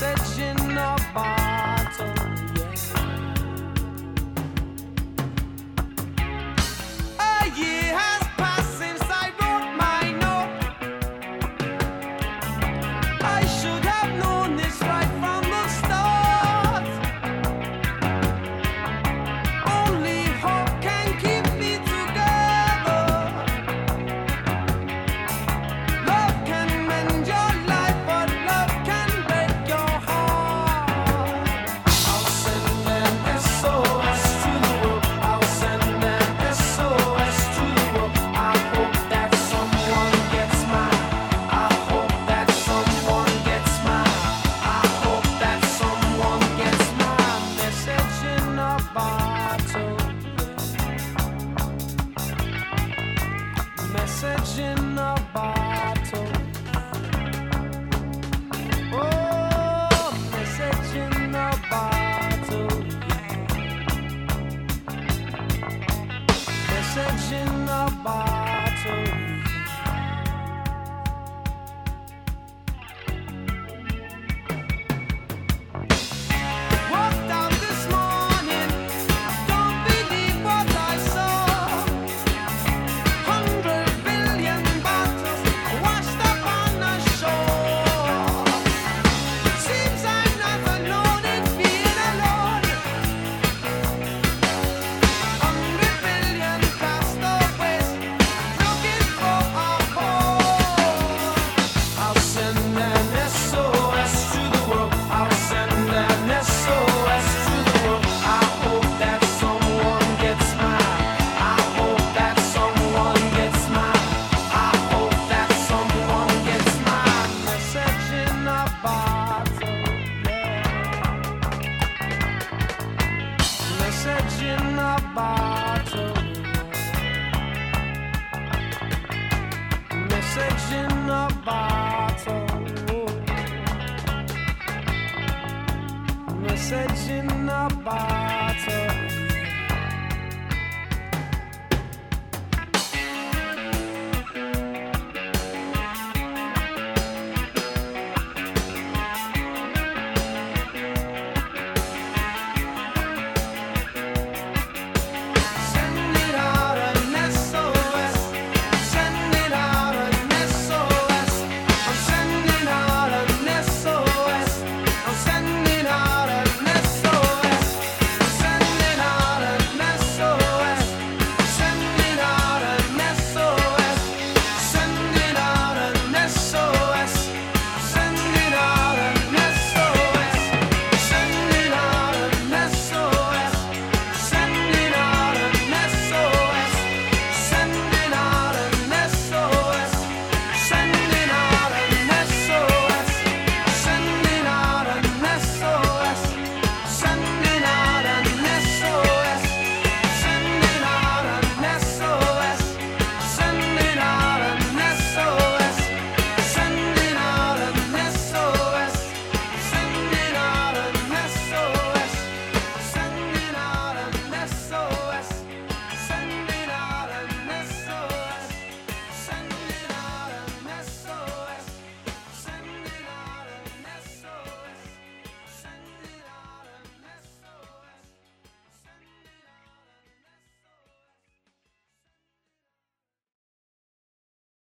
sitting in a bar. message in a box. setting up our